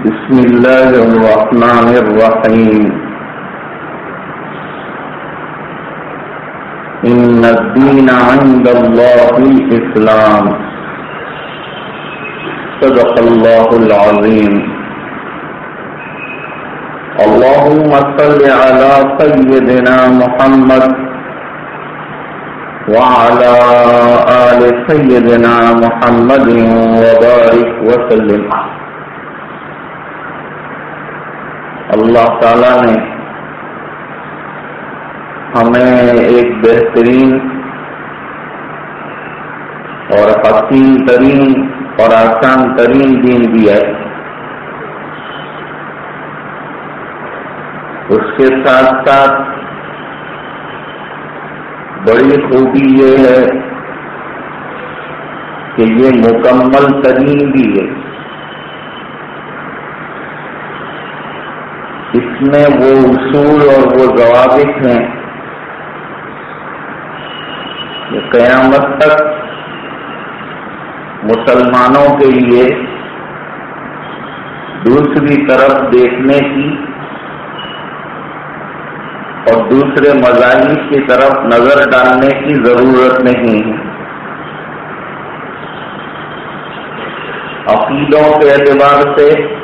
بسم الله الرحمن الرحيم. إن الدين عند الله الإسلام. صدق الله العظيم. اللهم صل على سيدنا محمد وعلى آل سيدنا محمد وبارك وسلم. اللہ تعالی نے ہمیں ایک بہترین اور حسین ترین اور آسان ترین دین دیا ہے۔ اس کے ساتھ ساتھ بڑی خوبی یہ ہے کہ یہ مکمل ترین بھی ہے۔ اس میں وہ اصول اور وہ ضوابط ہیں کہ قیامت تک مسلمانوں کے لیے دوسری طرف دیکھنے کی اور دوسرے مذاہب کی طرف نظر ڈالنے کی ضرورت نہیں ہے۔ عقیدوں کے اعتبار سے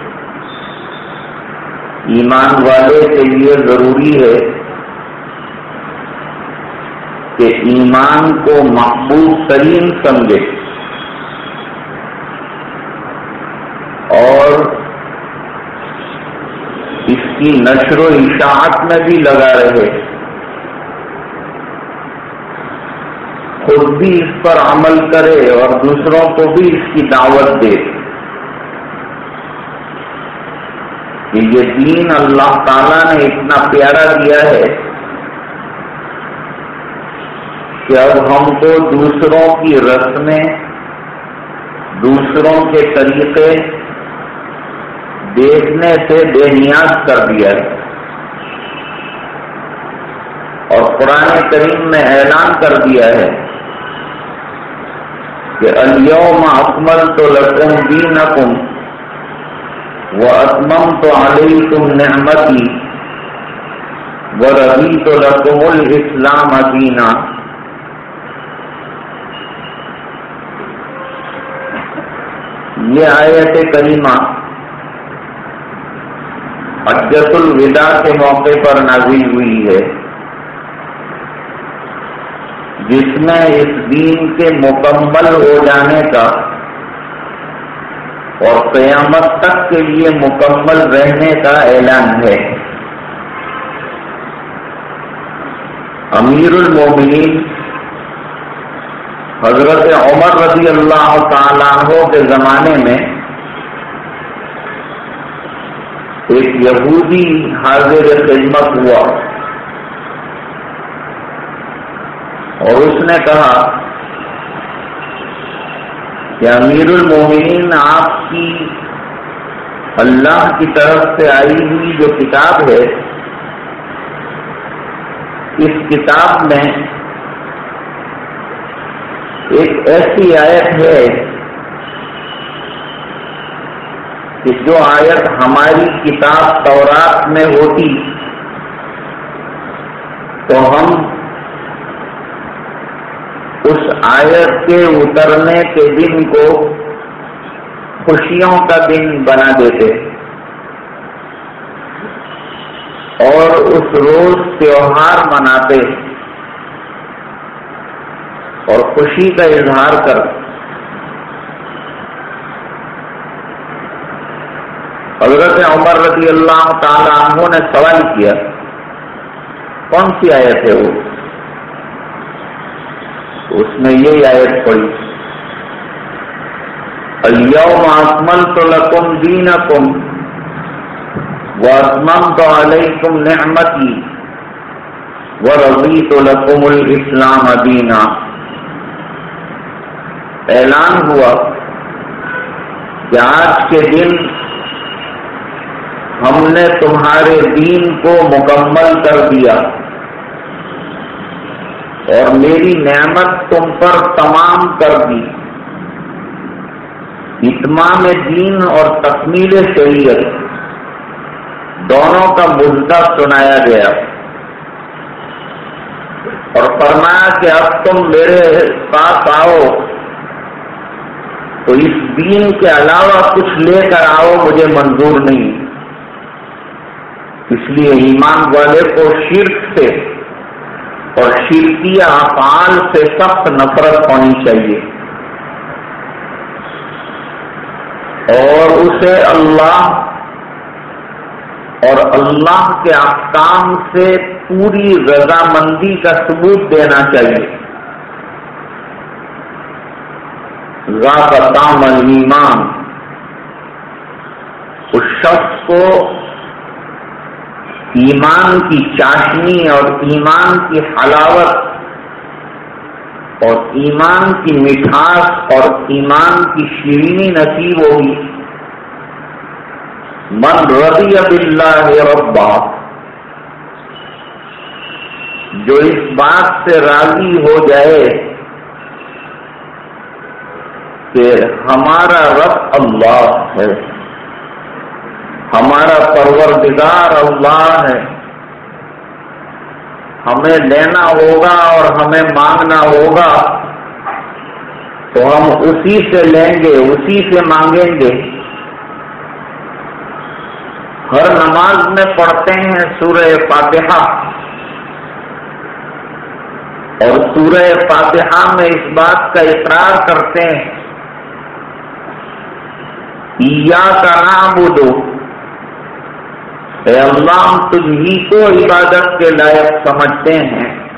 ایمان والے کے لیے ضروری ہے کہ ایمان کو محبوب ترین سمجھے اور اس کی نشر و اشاعت میں بھی لگا رہے۔ خود بھی اس پر عمل کرے اور دوسروں کو بھی اس کی دعوت دے۔ کہ یہ دین اللہ تعالیٰ نے اتنا پیارا دیا ہے کہ اب ہم کو دوسروں کی رسمیں، دوسروں کے طریقے دیکھنے سے بے نیاز کر دیا ہے۔ اور قرآن کریم نے اعلان کر دیا ہے کہ اليوم اکمل تو لکم دینکم۔ وہ اتمم تو علی تم نعمتی وہ ربی تو رقم الاسلام ادینہ یہ آیت کریمہ حجت الوداع کے موقع پر نازل ہوئی ہے، جس میں اس دین کے مکمل ہو جانے کا اور قیامت تک کے لیے مکمل رہنے کا اعلان ہے۔ امیر المومنین حضرت عمر رضی اللہ تعالیٰ کے زمانے میں ایک یہودی حاضر خدمت ہوا اور اس نے کہا کہ امیر المومنین، آپ کی اللہ کی طرف سے آئی ہوئی جو کتاب ہے، اس کتاب میں ایک ایسی آیت ہے کہ جو آیت ہماری کتاب تورات میں ہوتی، تو ہم اس آیت کے اترنے کے دن کو خوشیوں کا دن بنا دیتے اور اس روز تیوہار مناتے اور خوشی کا اظہار کر حضرت عمر رضی اللہ تعالی عنہ نے سوال کیا، کون سی آیت ہے وہ؟ اس میں یہی آیت پڑی اليوم اکمل تو لکم دین وأتممت عليكم نعمتي ورضيت لكم الإسلام دينا۔ اعلان ہوا کہ آج کے دن ہم نے تمہارے دین کو مکمل کر دیا۔ اور میری نعمت تم پر تمام کر دی۔ اتمام دین اور تکمیل شریعت۔ دونوں کا مدعا سنایا گیا۔ اور فرمایا کہ اب تم میرے پاس آؤ۔ تو اس دین کے علاوہ کچھ لے کر آؤ، مجھے منظور نہیں۔ اس لیے ایمان والے کو شرک سے اور شرکی افعال سے سخت نفرت ہونی چاہیے۔ اور اسے اللہ اور اللہ کے احکام سے پوری رضامندی کا ثبوت دینا چاہیے۔ کام ایمان اس شخص کو ایمان کی چاشنی اور ایمان کی حلاوت اور ایمان کی مٹھاس اور ایمان کی شیرینی نصیب ہوگی۔ من رضی اللہ ربا جو اس بات سے راضی ہو جائے کہ ہمارا رب اللہ ہے۔ ہمارا پروردگار اللہ ہے۔ ہمیں لینا ہوگا اور ہمیں مانگنا ہوگا۔ تو ہم اسی سے لیں گے، اسی سے مانگیں گے۔ ہر نماز میں پڑھتے ہیں سورہ فاتحہ۔ اور سورہ فاتحہ میں اس بات کا اقرار کرتے ہیں۔ یا کا نام دو اے اللہ، ہم تجھ ہی کو عبادت کے لائق سمجھتے ہیں۔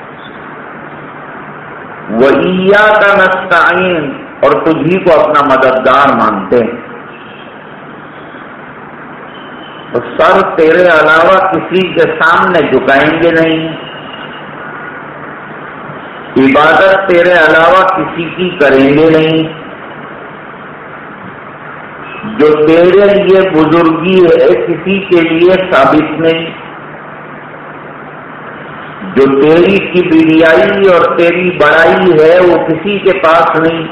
وہ کا نستعین اور تجھ ہی کو اپنا مددگار مانتے ہیں۔ تو سر تیرے علاوہ کسی کے سامنے جھکائیں گے نہیں۔ عبادت تیرے علاوہ کسی کی کریں گے نہیں۔ جو تیرے لیے بزرگی ہے، کسی کے لیے ثابت نہیں۔ جو تیری کی بریائی اور تیری بڑائی ہے، وہ کسی کے پاس نہیں۔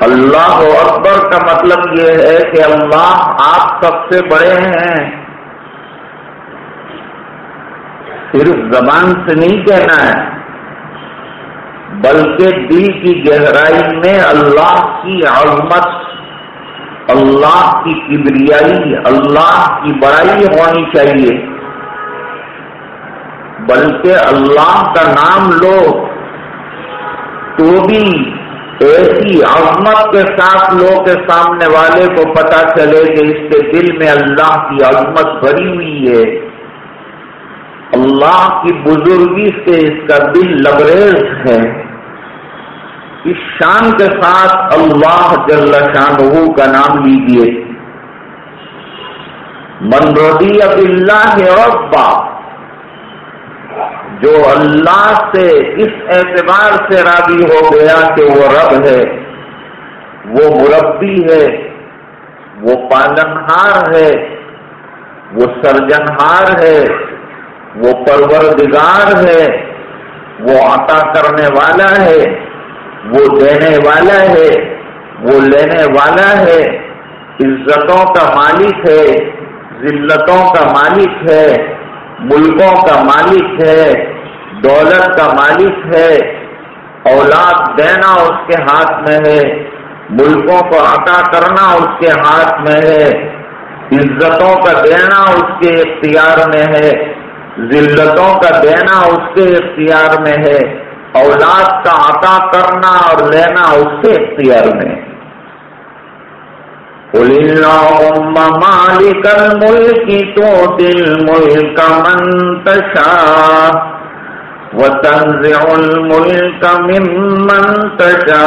اللہ اکبر کا مطلب یہ ہے کہ اللہ آپ سب سے بڑے ہیں۔ صرف زبان سے نہیں کہنا ہے۔ بلکہ دل کی گہرائی میں اللہ کی عظمت، اللہ کی کبریائی، اللہ کی بڑائی ہونی چاہیے۔ بلکہ اللہ کا نام لو، تو بھی ایسی عظمت کے ساتھ لو کے سامنے والے کو پتا چلے کہ اس کے دل میں اللہ کی عظمت بھری ہوئی ہے۔ اللہ کی بزرگی سے اس کا دل لبریز ہے۔ اس شان کے ساتھ اللہ جل شاہ کا نام لیجیے منروی اب اللہ ربا، جو اللہ سے اس اعتبار سے راضی ہو گیا کہ وہ رب ہے، وہ مربی ہے، وہ پالنہار ہے، وہ سرجنہار ہے، وہ پروردگار ہے، وہ عطا کرنے والا ہے۔ وہ دینے والا ہے، وہ لینے والا ہے، عزتوں کا مالک ہے، ذلتوں کا مالک ہے، ملکوں کا مالک ہے، دولت کا مالک ہے، اولاد دینا اس کے ہاتھ میں ہے، ملکوں کو عطا کرنا اس کے ہاتھ میں ہے، عزتوں کا دینا اس کے اختیار میں ہے، ذلتوں کا دینا اس کے اختیار میں ہے۔ اولاد کا عطا کرنا اور لینا اس سے اختیار میں۔ مالک الملک تو دل ملک منتشا و تنزع الملک من منتشا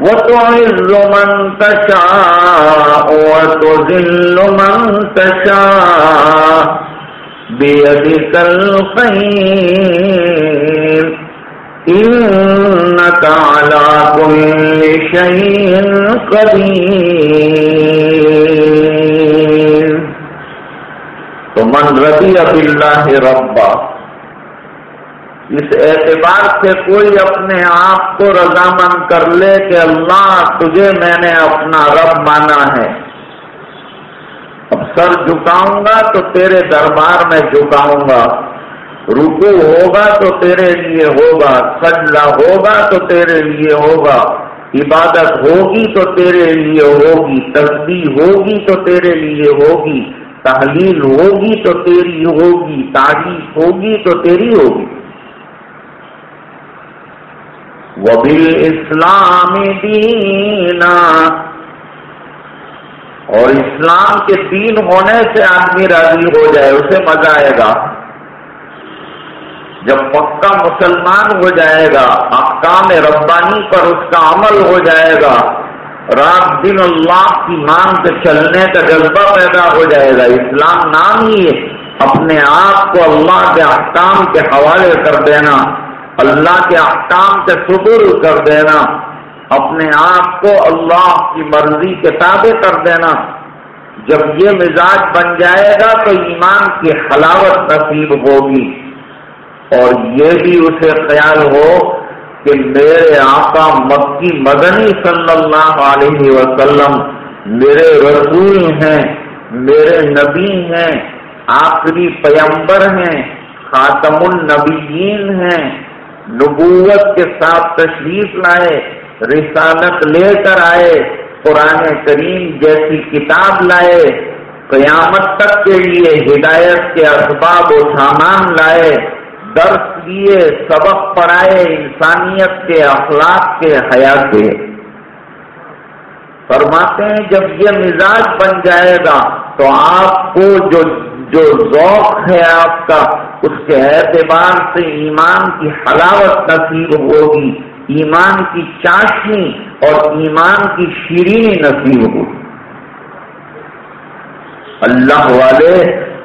وتعز من تشاء وتذل من تشاء بيدك الخير إنك على كل شيء قدير فمن رضي بالله ربا، اس اعتبار سے کوئی اپنے آپ کو رضامند کر لے کہ اللہ تجھے میں نے اپنا رب مانا ہے۔ اب سر جھکاؤں گا تو تیرے دربار میں جھکاؤں گا۔ رکو ہوگا تو تیرے لیے ہوگا سجدہ ہوگا تو تیرے لیے ہوگا، عبادت ہوگی تو تیرے لیے ہوگی تصدیق ہوگی تو تیرے لیے ہوگی، تحلیل ہوگی تو تیری ہوگی، تعریف ہوگی تو تیری ہوگی۔ وبل اسلام دینا۔ اور اسلام کے دین ہونے سے آدمی راضی ہو جائے، اسے مزہ آئے گا۔ جب پکا مسلمان ہو جائے گا، احکام ربانی پر اس کا عمل ہو جائے گا، رات دن اللہ کی مان سے چلنے کا جذبہ پیدا ہو جائے گا۔ اسلام نام ہی اپنے آپ کو اللہ کے احکام کے حوالے کر دینا، اللہ کے احکام سے سبر کر دینا، اپنے آپ کو اللہ کی مرضی کے تابع کر دینا۔ جب یہ مزاج بن جائے گا تو ایمان کی حلاوت نصیب ہوگی۔ اور یہ بھی اسے خیال ہو کہ میرے آقا مکی مدنی صلی اللہ علیہ وسلم میرے رسول ہیں، میرے نبی ہیں، آخری پیمبر ہیں، خاتم النبیین ہیں۔ نبوت کے ساتھ تشریف لائے، رسالت لے کر آئے، قرآن کریم جیسی کتاب لائے۔ قیامت تک کے لیے ہدایت کے اسباب و سامان لائے۔ درس دیے سبق پڑھائے انسانیت کے اخلاق کے حیات کے فرماتے ہیں جب یہ مزاج بن جائے گا تو آپ کو جو جو ذوق ہے آپ کا، اس کے اعتبار سے ایمان کی حلاوت نصیب ہوگی، ایمان کی چاشنی اور ایمان کی شیرینی نصیب ہوگی۔ اللہ والے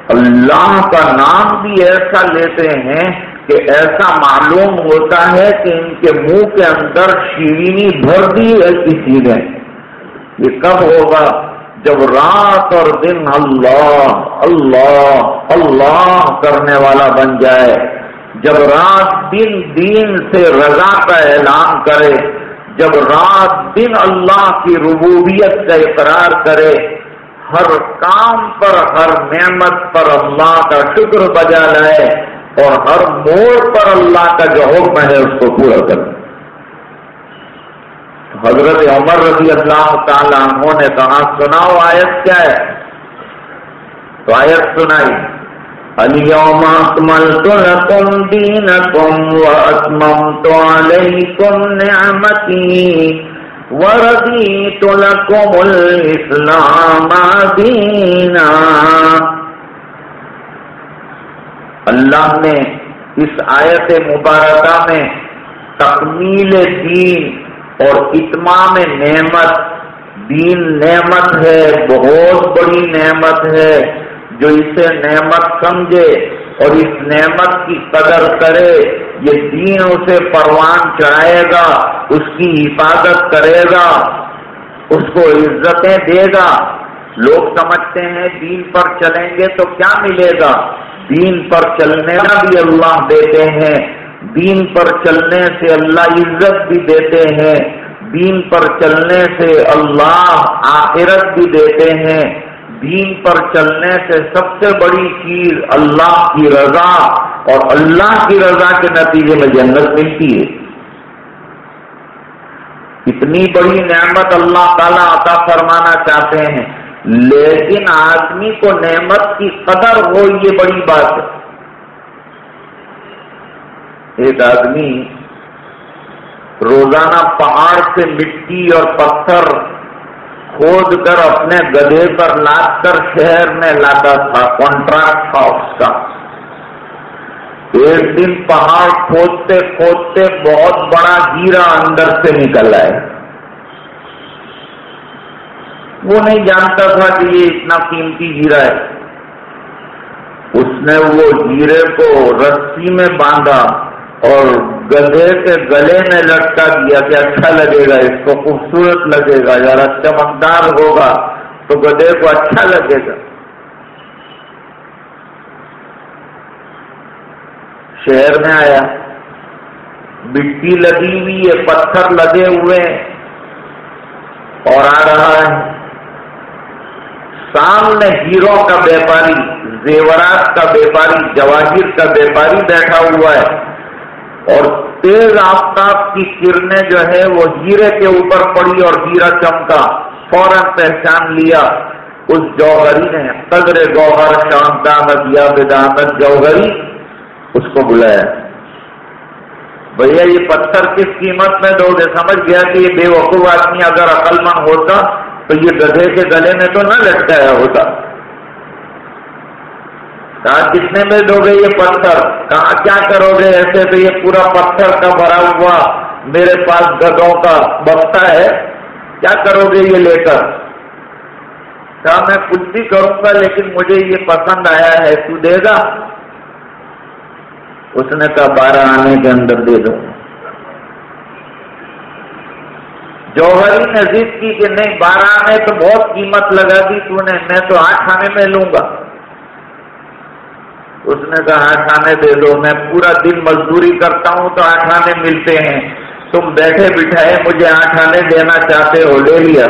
اللہ کا نام بھی ایسا لیتے ہیں کہ ایسا معلوم ہوتا ہے کہ ان کے منہ کے اندر شیرینی بھر دی ہے کسی نے یہ کب ہوگا؟ جب رات اور دن اللہ اللہ اللہ کرنے والا بن جائے۔ جب رات دن دین سے رضا کا اعلان کرے۔ جب رات دن اللہ کی ربوبیت کا اقرار کرے۔ ہر کام پر، ہر نعمت پر اللہ کا شکر بجا لائے اور ہر موڑ پر اللہ کا جو حکم ہے، اس کو پورا کرے حضرت عمر رضی اللہ تعالیٰ عنہ نے کہا، سناؤ آیت کیا ہے؟ تو آیت سنائی۔ اليوم اکملت لکم دینکم واتممت علیکم نعمتی وردیت لکم الاسلام دینا۔ اللہ نے اس آیت مبارکہ میں تکمیل دین اور اتمام نعمت، دین نعمت ہے، بہت بڑی نعمت ہے، جو اسے نعمت سمجھے۔ اور اس نعمت کی قدر کرے، یہ دین اسے پروان چڑھائے گا، اس کی حفاظت کرے گا، اس کو عزتیں دے گا۔ لوگ سمجھتے ہیں دین پر چلیں گے تو کیا ملے گا؟ دین پر چلنے کا بھی اللہ دیتے ہیں، دین پر چلنے سے اللہ عزت بھی دیتے ہیں، دین پر چلنے سے اللہ آخرت بھی دیتے ہیں۔ دین پر چلنے سے سب سے بڑی چیز اللہ کی رضا اور اللہ کی رضا کے نتیجے میں جنت ملتی ہے۔ اتنی بڑی نعمت اللہ تعالیٰ عطا فرمانا چاہتے ہیں، لیکن آدمی کو نعمت کی قدر ہو یہ بڑی بات ہے۔ ایک آدمی روزانہ پہاڑ سے مٹی اور پتھر کھود کر اپنے گدے پر لاد کر شہر میں لاتا تھا کانٹریکٹ تھا اس کا۔ ایک دن پہاڑ کھودتے کھودتے بہت بڑا ہیرا اندر سے نکل آئے۔ وہ نہیں جانتا تھا کہ یہ اتنا قیمتی ہیرا ہے۔ اس نے وہ ہیرے کو رسی میں باندھا اور گدے کے گلے میں لٹکا دیا کہ اچھا لگے گا، اس کو خوبصورت لگے گا ذرا چمکدار ہوگا، تو گدے کو اچھا لگے گا۔ شہر میں آیا، مٹی لگی ہوئی ہے، پتھر لگے ہوئے اور آ رہا ہے۔ سامنے ہیرو کا بیپاری، زیورات کا بیپاری، جواہر کا بیپاری بیٹھا ہوا ہے۔ اور تیز آفتاب کی کرنیں جو ہے وہ ہیرے کے اوپر پڑی اور ہیرا چمکا، فوراً پہچان لیا۔ اس جوہری نے قدر گوہر شام دامد یا بدامت جوہری اس کو بلایا۔ بھیا، یہ پتھر کس قیمت میں دو گے سمجھ گیا کہ یہ بے وقوف آدمی اگر عقل مند ہوتا تو یہ گدھے کے گلے میں تو نہ لٹکایا ہوتا۔ کہا کتنے میں دو گے یہ پتھر؟ کہا کیا کرو گے؟ ایسے تو یہ پورا پتھر کا بھرا ہوا میرے پاس گدوں کا بستا ہے۔ کیا کرو گے یہ لے کر؟ کہا میں کچھ بھی کروں گا لیکن مجھے یہ پسند آیا ہے، تو دے گا۔ اس نے کہا، بارہ آنے کے اندر دے دو جوہری نے ضد کی کہ نہیں، بارہ آنے تو بہت قیمت لگا دی تو نے، میں تو آٹھ آنے میں لوں گا۔ اس نے کہا آٹھ دے دو، میں پورا دن مزدوری کرتا ہوں تو آٹھ ملتے ہیں۔ تم بیٹھے بٹھائے، مجھے آٹھ دینا چاہتے ہو، لے لیا۔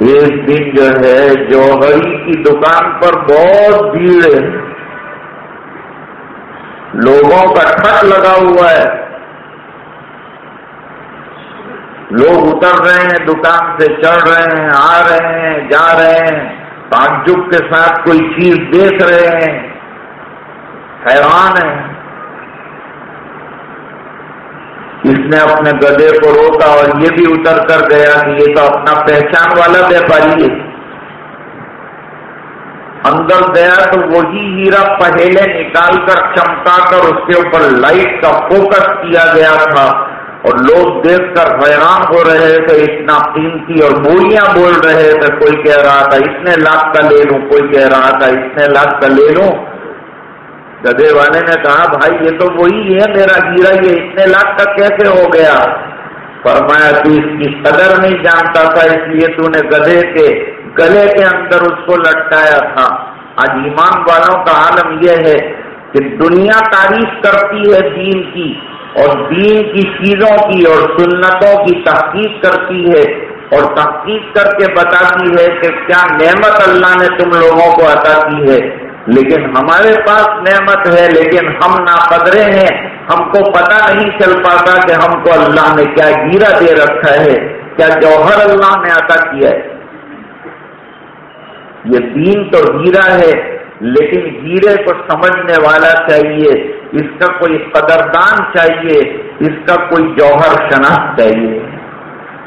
ایک دن جو ہے، جوہری کی دکان پر بہت بھیڑ ہے۔ لوگوں کا ٹھک لگا ہوا ہے۔ لوگ اتر رہے ہیں، دکان سے چڑھ رہے ہیں، آ رہے ہیں، جا رہے ہیں۔ تعجب کے ساتھ کوئی چیز دیکھ رہے ہیں، حیران ہے اس نے اپنے گدے کو روکا اور یہ بھی اتر کر گیا کہ یہ تو اپنا پہچان والا ویپاری ہے۔ اندر گیا تو وہی ہیرا پہلے نکال کر چمکا کر اس کے اوپر لائٹ کا فوکس کیا گیا تھا۔ اور لوگ دیکھ کر حیران ہو رہے تھے اتنا قیمتی اور بولیاں بول رہے تھے کوئی کہہ رہا تھا اتنے لاکھ کا لے لوں، کوئی کہہ رہا تھا اتنے لاکھ کا لے لوں۔ گدے والے نے کہا، بھائی یہ تو وہی ہے، میرا ہیرا یہ اتنے لاکھ کا کیسے ہو گیا۔ فرمایا، تو اس کی قدر نہیں جانتا تھا، اس لیے تو نے گدے کے گلے کے اندر اس کو لٹکایا تھا۔ آج ایمان والوں کا عالم یہ ہے کہ دنیا تعریف کرتی ہے دین کی۔ اور دین کی چیزوں کی اور سنتوں کی تحقیق کرتی ہے اور تحقیق کر کے بتاتی ہے کہ کیا نعمت اللہ نے تم لوگوں کو عطا کی ہے۔ لیکن ہمارے پاس نعمت ہے، لیکن ہم ناقدرے ہیں۔ ہم کو پتہ نہیں چل پاتا کہ ہم کو اللہ نے کیا گیرا دے رکھا ہے، کیا جوہر اللہ نے عطا کیا ہے۔ یہ دین تو ہیرا ہے، لیکن ہیرے کو سمجھنے والا چاہیے۔ اس کا کوئی قدردان چاہیے، اس کا کوئی جوہر شناخت چاہیے۔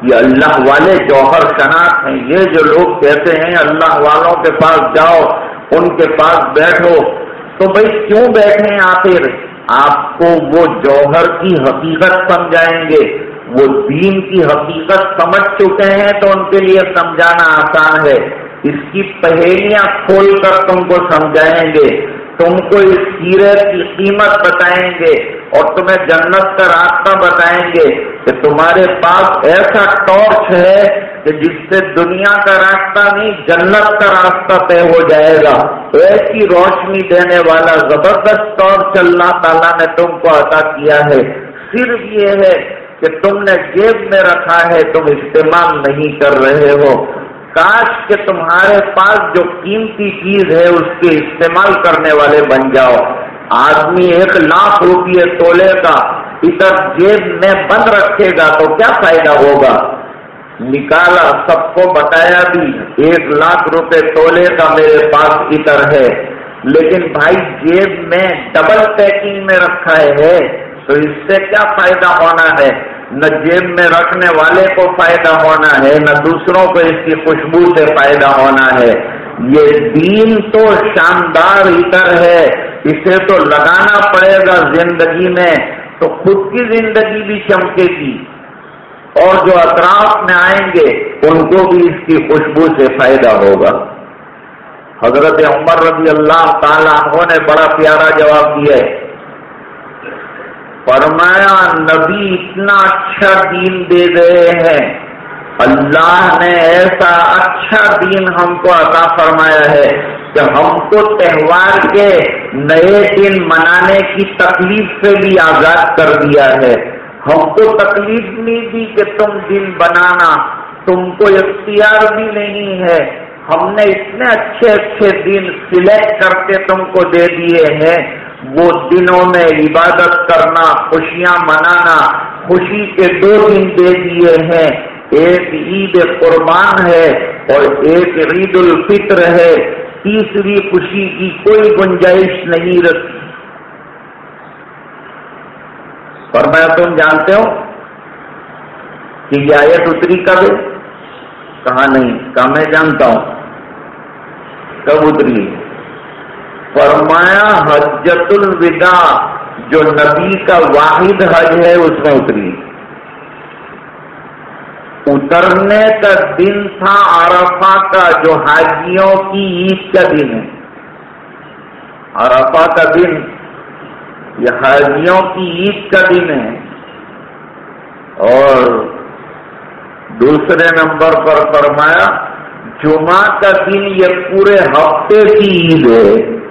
یہ اللہ والے جوہر شناخت ہیں۔ یہ جو لوگ کہتے ہیں اللہ والوں کے پاس جاؤ، ان کے پاس بیٹھو۔ تو بھائی کیوں بیٹھے آخر آپ کو وہ جوہر کی حقیقت سمجھائیں گے۔ وہ دین کی حقیقت سمجھ چکے ہیں تو ان کے لیے سمجھانا آسان ہے۔ اس کی پہلیاں کھول کر تم کو سمجھائیں گے۔ تم کو اس سیرت کی قیمت بتائیں گے اور تمہیں جنت کا راستہ بتائیں گے کہ تمہارے پاس ایسا ٹارچ ہے کہ جس سے دنیا کا راستہ نہیں، جنت کا راستہ طے ہو جائے گا۔ ایسی روشنی دینے والا زبردست ٹارچ اللہ تعالیٰ نے تم کو عطا کیا ہے۔ صرف یہ ہے کہ تم نے جیب میں رکھا ہے، تم استعمال نہیں کر رہے ہو۔ کاش کہ تمہارے پاس جو قیمتی چیز ہے اس کے استعمال کرنے والے بن جاؤ۔ آدمی ایک لاکھ روپیے تولے کا ادھر جیب میں بند رکھے گا تو کیا فائدہ ہوگا؟ نکالا سب کو بتایا بھی ایک لاکھ روپے تولے کا میرے پاس ادھر ہے، لیکن بھائی جیب میں ڈبل پیکنگ میں رکھا ہے، تو اس سے کیا فائدہ ہونا ہے؟ نہ جیب میں رکھنے والے کو فائدہ ہونا ہے، نہ دوسروں کو اس کی خوشبو سے فائدہ ہونا ہے۔ یہ دین تو شاندار اتر ہے، اسے تو لگانا پڑے گا زندگی میں۔ تو خود کی زندگی بھی چمکے گی۔ اور جو اطراف میں آئیں گے، ان کو بھی اس کی خوشبو سے فائدہ ہوگا۔ حضرت عمر رضی اللہ تعالیٰ نے بڑا پیارا جواب دیا ہے۔ فرمایا، نبی اتنا اچھا دین دے گئے ہیں۔ اللہ نے ایسا اچھا دین ہم کو عطا فرمایا ہے کہ ہم کو تہوار کے نئے دن منانے کی تکلیف سے بھی آزاد کر دیا ہے۔ ہم کو تکلیف نہیں دی کہ تم دن بنانا، تم کو اختیار بھی نہیں ہے۔ ہم نے اتنے اچھے اچھے دن سلیکٹ کر کے تم کو دے دیے ہیں۔ وہ دنوں میں عبادت کرنا، خوشیاں منانا، خوشی کے دو دن دے دیے ہیں۔ ایک عید قربان ہے اور ایک عید الفطر ہے۔ تیسری خوشی کی کوئی گنجائش نہیں رکھی اور میں تم جانتے ہو کہ یہ آیت اتری کب ہے؟ کہا نہیں کہا میں جانتا ہوں؟ کب اتری فرمایا حجت الوداع جو نبی کا واحد حج ہے، اس میں اتری۔ اترنے کا دن تھا عرفہ کا، جو حاجیوں کی عید کا دن ہے۔ عرفہ کا دن، یہ حاجیوں کی عید کا دن ہے۔ اور دوسرے نمبر پر فرمایا، جمعہ کا دن یہ پورے ہفتے کی عید ہے۔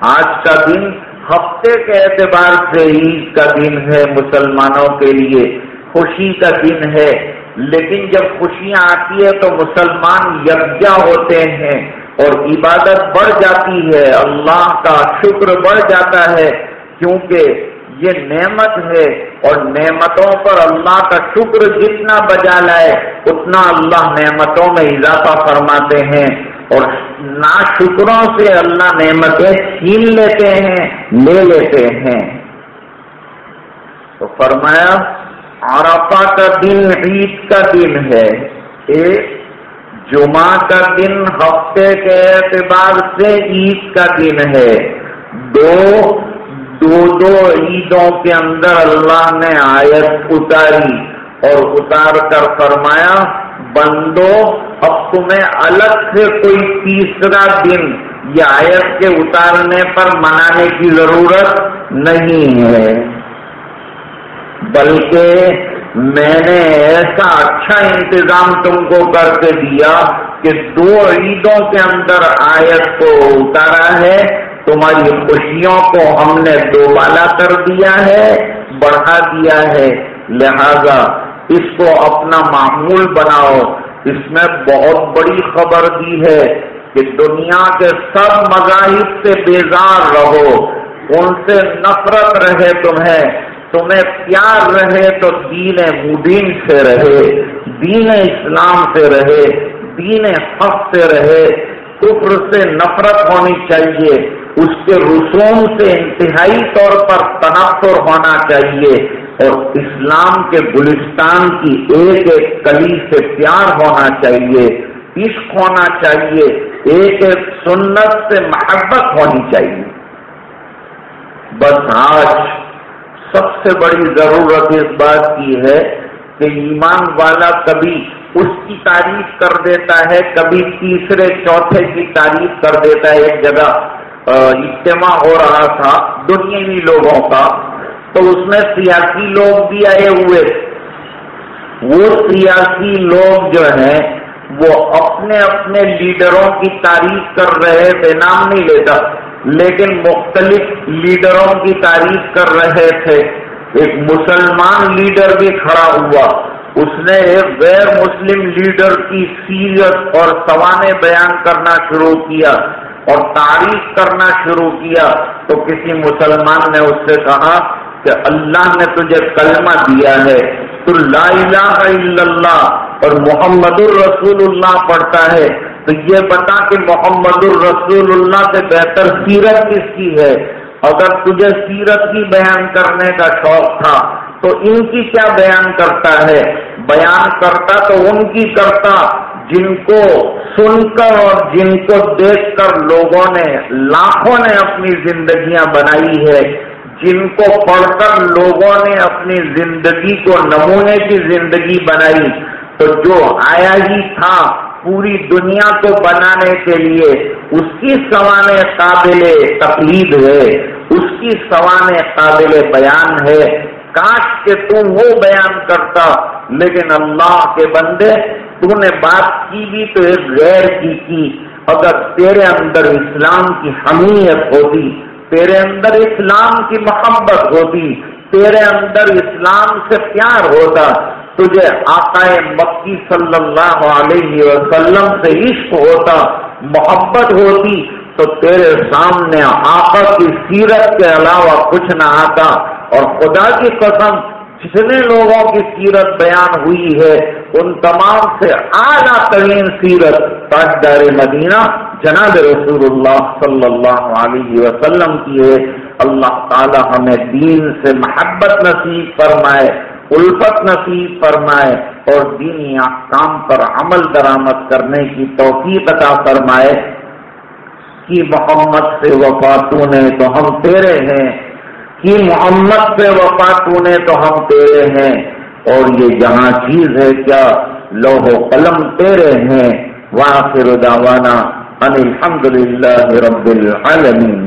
آج کا دن ہفتے کے اعتبار سے عید کا دن ہے مسلمانوں کے لیے۔ خوشی کا دن ہے۔ لیکن جب خوشیاں آتی ہے تو مسلمان یکجا ہوتے ہیں اور عبادت بڑھ جاتی ہے۔ اللہ کا شکر بڑھ جاتا ہے کیونکہ یہ نعمت ہے اور نعمتوں پر اللہ کا شکر جتنا بجا لائے، اتنا اللہ نعمتوں میں اضافہ فرماتے ہیں۔ اور نا شکروں سے اللہ نعمتیں چھین لیتے ہیں، لے لیتے ہیں۔ تو فرمایا، عرفہ کا دن عید کا دن ہے۔ ایک جمعہ کا دن ہفتے کے اعتبار سے عید کا دن ہے۔ دو دو دو عیدوں کے اندر اللہ نے آیت اتاری اور اتار کر فرمایا، بندو اب تمہیں الگ سے کوئی تیسرا دن یہ آیت کے اتارنے پر منانے کی ضرورت نہیں ہے۔ بلکہ میں نے ایسا اچھا انتظام تم کو کر کے دیا کہ دو عیدوں کے اندر آیت کو اتارا ہے، تمہاری خوشیوں کو ہم نے دوبالا کر دیا ہے، بڑھا دیا ہے۔ لہذا اس کو اپنا معمول بناؤ۔ اس میں بہت بڑی خبر دی ہے کہ دنیا کے سب مذاہب سے بیزار رہو، ان سے نفرت رہے تمہیں تمہیں پیار رہے تو دین مبین سے رہے، دین اسلام سے رہے، دین حق سے رہے، کفر سے نفرت ہونی چاہیے۔ اس کے رسوم سے انتہائی طور پر تنفر ہونا چاہیے اور اسلام کے گلستان کی ایک ایک کلی سے پیار ہونا چاہیے، عشق ہونا چاہیے، ایک ایک سنت سے محبت ہونی چاہیے۔ بس آج سب سے بڑی ضرورت اس بات کی ہے کہ ایمان والا کبھی اس کی تعریف کر دیتا ہے، کبھی تیسرے، چوتھے کی تعریف کر دیتا ہے۔ ایک جگہ اجتماع ہو رہا تھا دنیا لوگوں کا، تو اس میں سیاسی لوگ بھی آئے ہوئے۔ وہ سیاسی لوگ جو ہیں، وہ اپنے اپنے لیڈروں کی تعریف کر رہے تھے، نام نہیں لیتا، لیکن مختلف لیڈروں کی تعریف کر رہے تھے۔ ایک مسلمان لیڈر بھی کھڑا ہوا۔ اس نے ایک غیر مسلم لیڈر کی سیرت اور سوانے بیان کرنا شروع کیا۔ اور تعریف کرنا شروع کیا تو کسی مسلمان نے اس سے کہا کہ اللہ نے تجھے کلمہ دیا ہے، تو لا الہ الا اللہ اور محمد الرسول اللہ پڑھتا ہے۔ تو یہ بتا کہ محمد الرسول اللہ سے بہتر سیرت کس کی ہے؟ اگر تجھے سیرت کی بیان کرنے کا شوق تھا، تو ان کی کیا بیان کرتا ہے؟ بیان کرتا تو ان کی کرتا جن کو سن کر اور جن کو دیکھ کر لوگوں نے، لاکھوں نے اپنی زندگیاں بنائی ہے جن کو پڑھ کر لوگوں نے اپنی زندگی کو نمونے کی زندگی بنائی۔ تو جو آیا ہی تھا پوری دنیا کو بنانے کے لیے، اس کی سوانے قابل تقلید ہے۔ اس کی سوانے قابل بیان ہے۔ کاش کے تم وہ بیان کرتا، لیکن اللہ کے بندے تو نے بات کی بھی تو ایک غیر کی کی اگر تیرے اندر اسلام کی حمیت ہوتی، تیرے اندر اسلام کی محبت ہوتی، تیرے اندر اسلام سے پیار ہوتا، تجھے آقا مکی صلی اللہ علیہ وسلم سے عشق ہوتا، محبت ہوتی، تو تیرے سامنے آقا کی سیرت کے علاوہ کچھ نہ آتا۔ اور خدا کی قسم جتنے لوگوں کی سیرت بیان ہوئی ہے، ان تمام سے اعلیٰ ترین سیرت تاجدار مدینہ جناب رسول اللہ صلی اللہ علیہ وسلم کی ہے۔ اللہ تعالی ہمیں دین سے محبت نصیب فرمائے، الفت نصیب فرمائے اور دینی احکام پر عمل درآمد کرنے کی توفیق عطا فرمائے کہ محمد سے وفاتوں نے تو ہم تیرے ہیں۔ کہ محمد سے وفات نے تو ہم تیرے ہیں اور یہ جہاں چیز ہے کیا لوہ قلم تیرے ہیں؟ وہاں دعوانا ان الحمد للہ رب العالمین۔